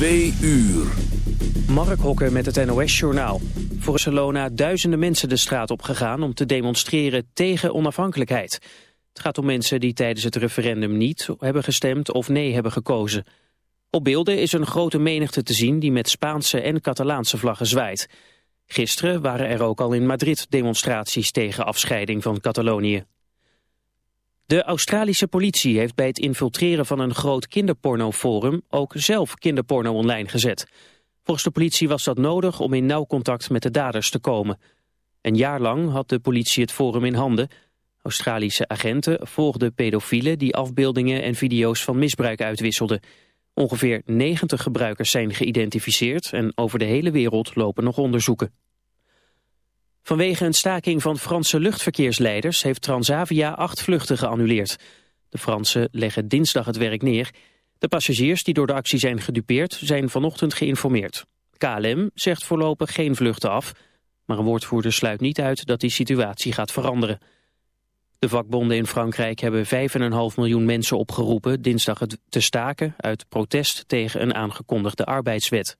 Twee uur. Mark Hokker met het NOS-journaal. Voor Barcelona duizenden mensen de straat op gegaan om te demonstreren tegen onafhankelijkheid. Het gaat om mensen die tijdens het referendum niet hebben gestemd of nee hebben gekozen. Op beelden is een grote menigte te zien die met Spaanse en Catalaanse vlaggen zwaait. Gisteren waren er ook al in Madrid demonstraties tegen afscheiding van Catalonië. De Australische politie heeft bij het infiltreren van een groot kinderpornoforum ook zelf kinderporno online gezet. Volgens de politie was dat nodig om in nauw contact met de daders te komen. Een jaar lang had de politie het forum in handen. Australische agenten volgden pedofielen die afbeeldingen en video's van misbruik uitwisselden. Ongeveer 90 gebruikers zijn geïdentificeerd en over de hele wereld lopen nog onderzoeken. Vanwege een staking van Franse luchtverkeersleiders heeft Transavia acht vluchten geannuleerd. De Fransen leggen dinsdag het werk neer. De passagiers die door de actie zijn gedupeerd zijn vanochtend geïnformeerd. KLM zegt voorlopig geen vluchten af, maar een woordvoerder sluit niet uit dat die situatie gaat veranderen. De vakbonden in Frankrijk hebben 5,5 miljoen mensen opgeroepen dinsdag te staken uit protest tegen een aangekondigde arbeidswet.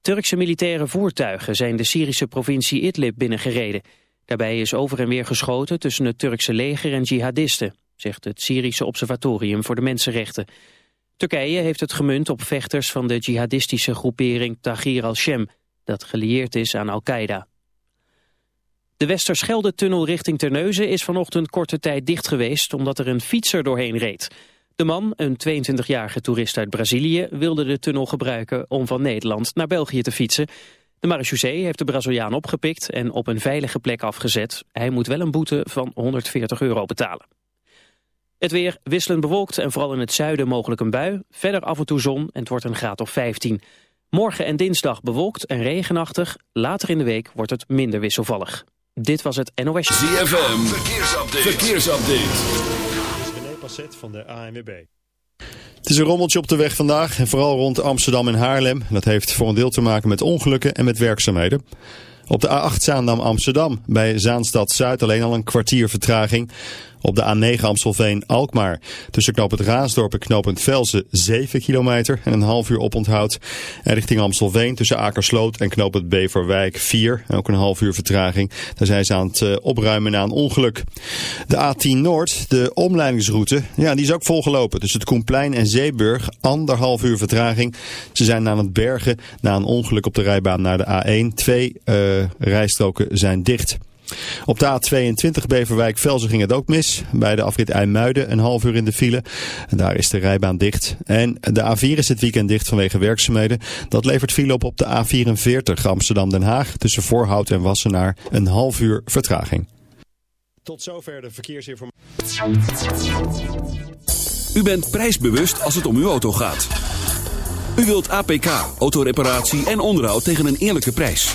Turkse militaire voertuigen zijn de Syrische provincie Idlib binnengereden. Daarbij is over en weer geschoten tussen het Turkse leger en jihadisten, zegt het Syrische Observatorium voor de Mensenrechten. Turkije heeft het gemunt op vechters van de jihadistische groepering Tahrir al-Shem, dat gelieerd is aan Al-Qaeda. De Westerschelde-tunnel richting Terneuzen is vanochtend korte tijd dicht geweest omdat er een fietser doorheen reed. De man, een 22-jarige toerist uit Brazilië, wilde de tunnel gebruiken om van Nederland naar België te fietsen. De marechaussee heeft de Braziliaan opgepikt en op een veilige plek afgezet. Hij moet wel een boete van 140 euro betalen. Het weer wisselend bewolkt en vooral in het zuiden mogelijk een bui. Verder af en toe zon en het wordt een graad of 15. Morgen en dinsdag bewolkt en regenachtig. Later in de week wordt het minder wisselvallig. Dit was het NOS. ZFM, verkeersupdate. verkeersupdate van de ANWB. Het is een rommeltje op de weg vandaag en vooral rond Amsterdam en Haarlem. Dat heeft voor een deel te maken met ongelukken en met werkzaamheden. Op de A8 Zaandam Amsterdam bij Zaanstad Zuid alleen al een kwartier vertraging. Op de A9 Amstelveen-Alkmaar. Tussen knooppunt Raasdorp en knooppunt Velsen 7 kilometer en een half uur oponthoud. En richting Amstelveen tussen Akersloot en knooppunt Beverwijk 4. En ook een half uur vertraging. Daar zijn ze aan het eh, opruimen na een ongeluk. De A10 Noord, de omleidingsroute, ja, die is ook volgelopen. Tussen het Koenplein en Zeeburg, anderhalf uur vertraging. Ze zijn aan het bergen na een ongeluk op de rijbaan naar de A1. Twee uh, rijstroken zijn dicht. Op de A22 Beverwijk-Velzen ging het ook mis. Bij de afrit IJmuiden een half uur in de file. Daar is de rijbaan dicht. En de A4 is het weekend dicht vanwege werkzaamheden. Dat levert file op op de A44 Amsterdam-Den Haag. Tussen Voorhout en Wassenaar een half uur vertraging. Tot zover de verkeersinformatie. U bent prijsbewust als het om uw auto gaat. U wilt APK, autoreparatie en onderhoud tegen een eerlijke prijs.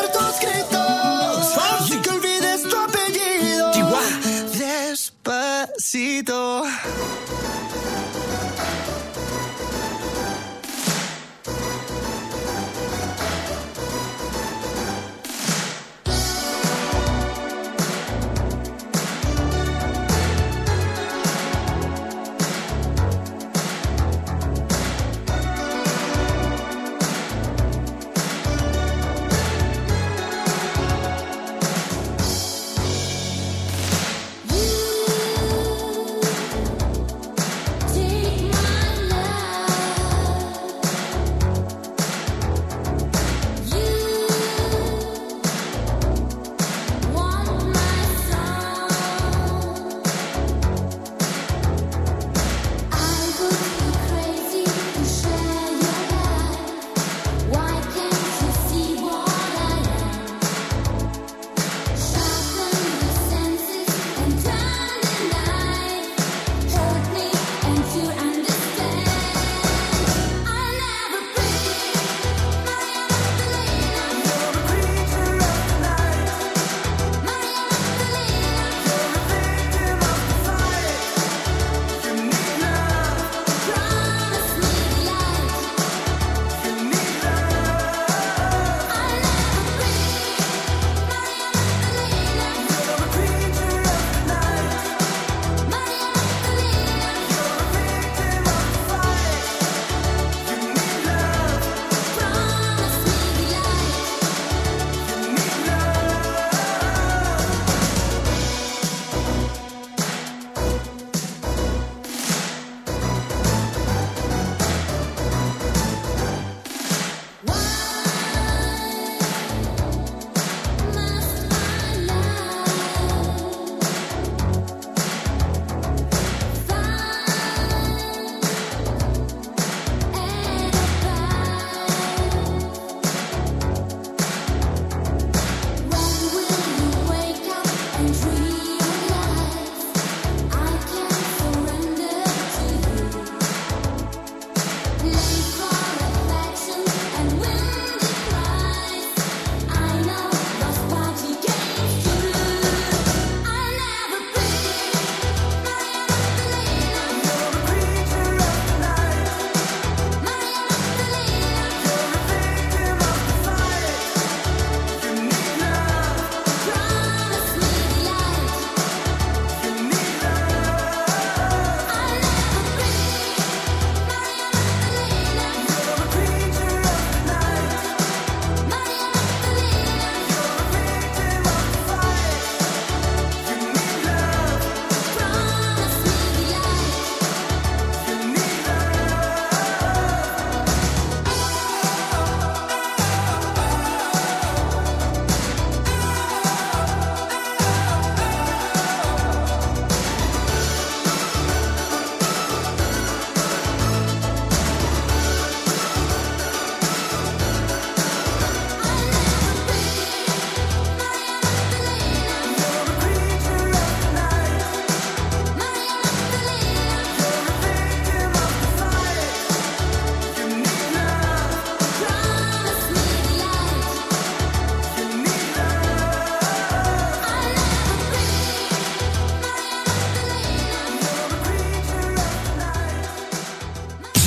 éxito.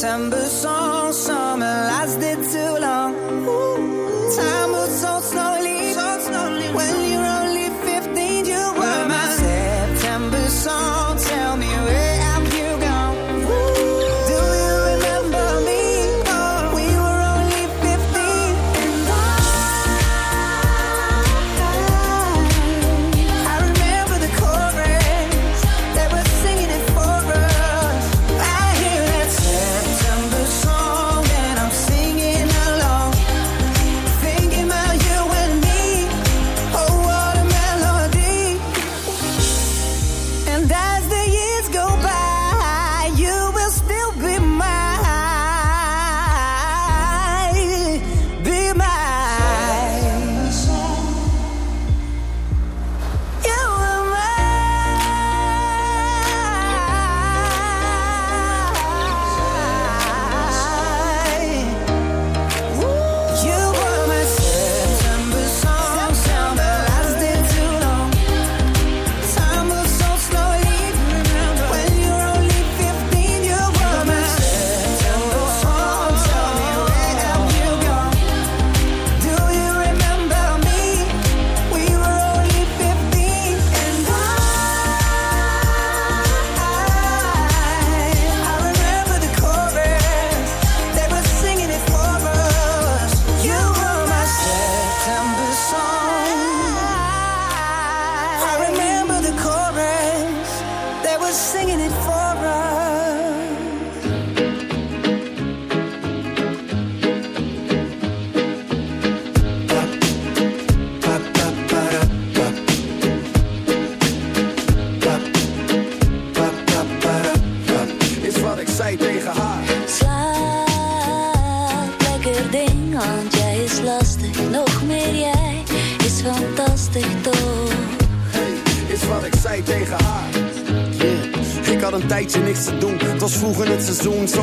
September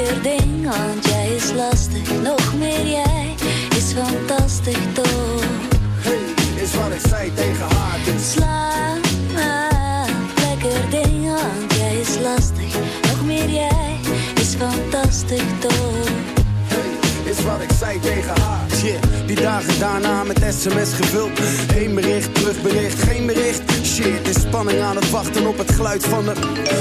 Lekker ding, want jij is lastig. Nog meer jij is fantastisch toch? Is wat ik zei tegen haar, dus Slaap, lekker ding, want jij is lastig. Nog meer jij is fantastisch toch? is wat ik zei tegen haar. Shit, die dagen daarna met sms gevuld. Heen bericht, terugbericht, geen bericht. In spanning aan het wachten op het geluid van de...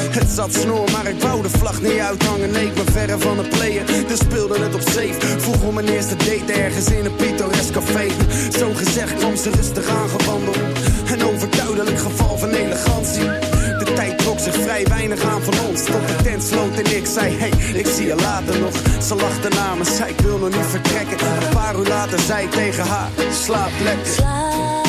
Het zat snor, maar ik wou de vlag niet uithangen. Nee, ik ben verre van het playen, dus speelde het op safe. Vroeg om mijn eerste date ergens in een pittoresk café. Zo gezegd kwam ze rustig aangewandeld. Een overduidelijk geval van elegantie. De tijd trok zich vrij weinig aan van ons. Tot de tent sloot en ik zei, hey, ik zie je later nog. Ze lachte na me, zei ik wil nog niet vertrekken. Een paar uur later zei ik tegen haar, slaap lekker.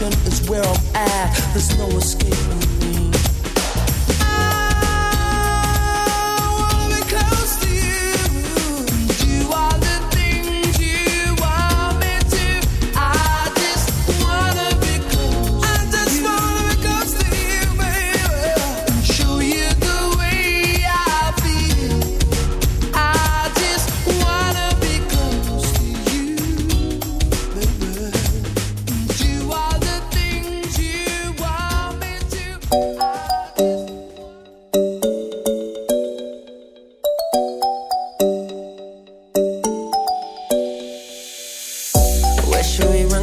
Passion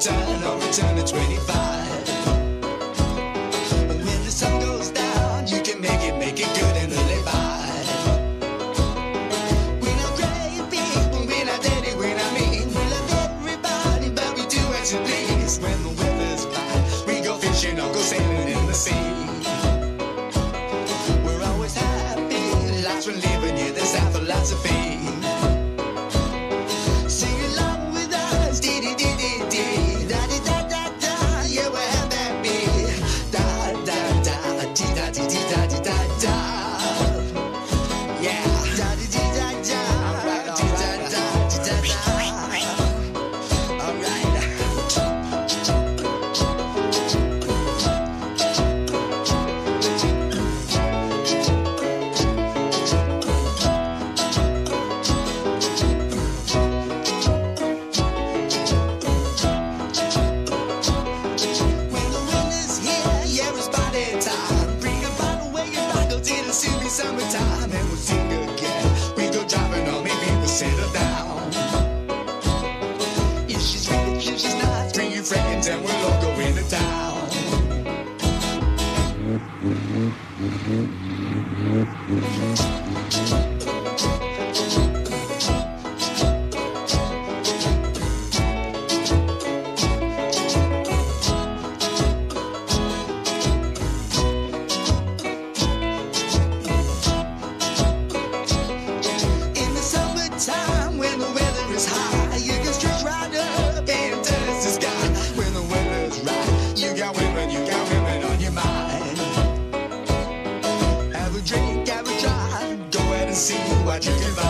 time and return at 25. sua dívida.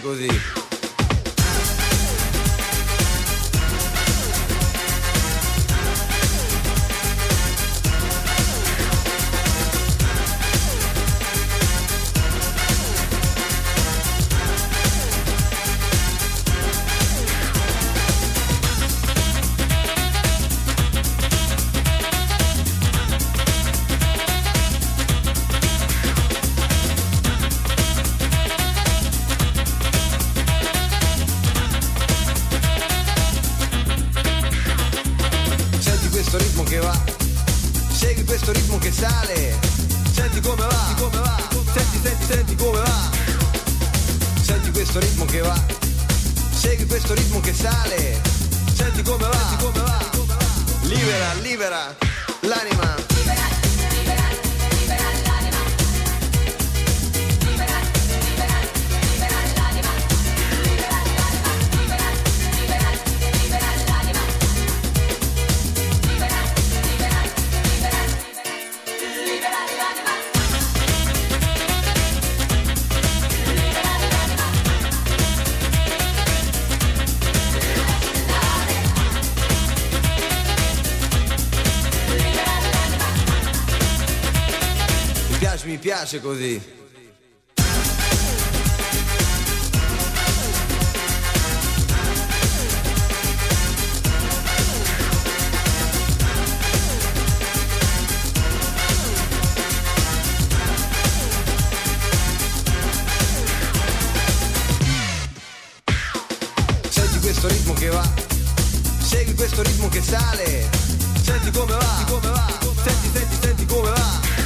così. piace così. questo ritmo che sale. Senti come va, senti come va, senti, senti, senti come va.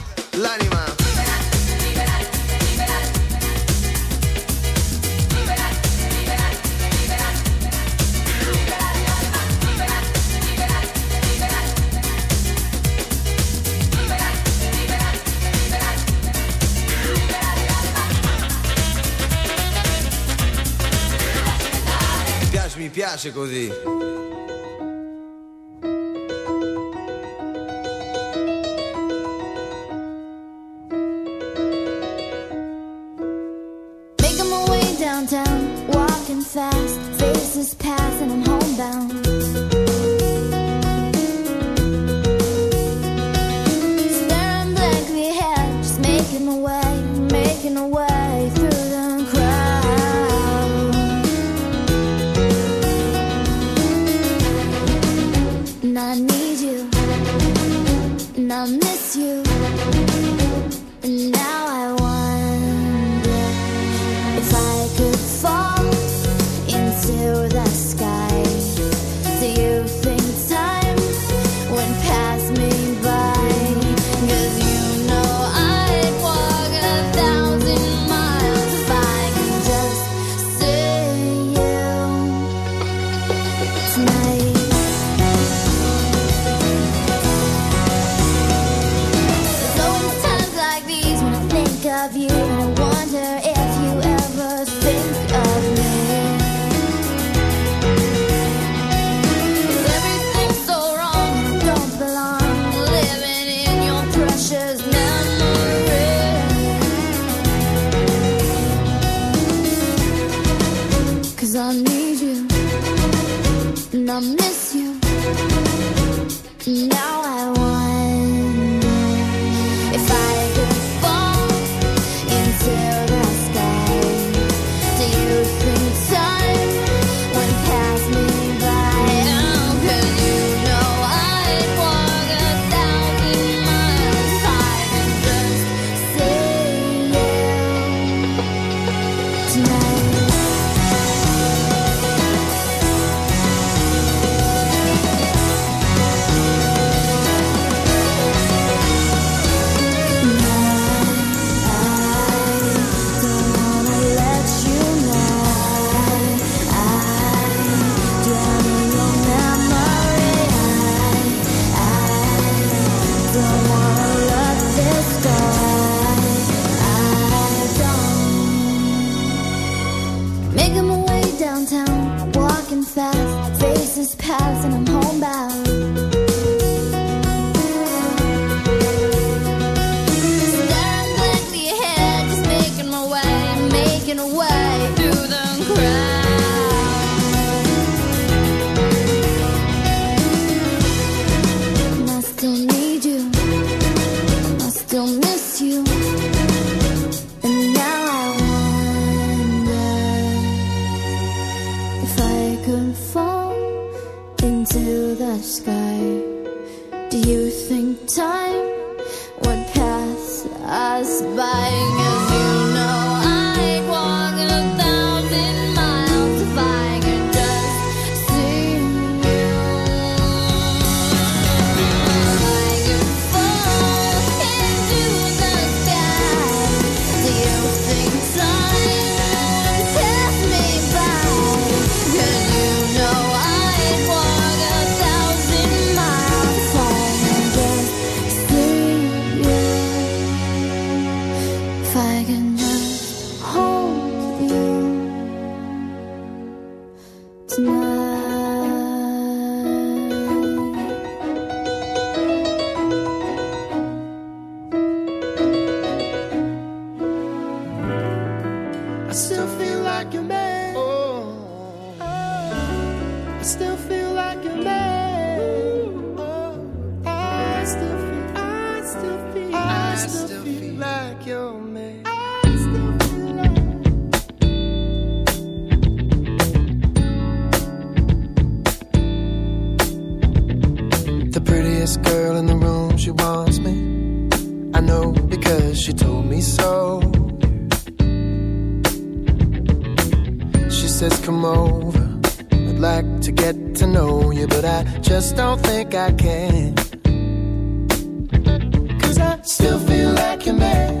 piace così. taken away. just don't think I can. Cause I still feel like a man.